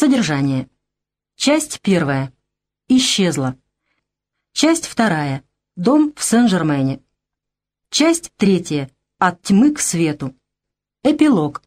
Содержание. Часть первая. Исчезла. Часть вторая. Дом в Сен-Жермене. Часть третья. От тьмы к свету. Эпилог.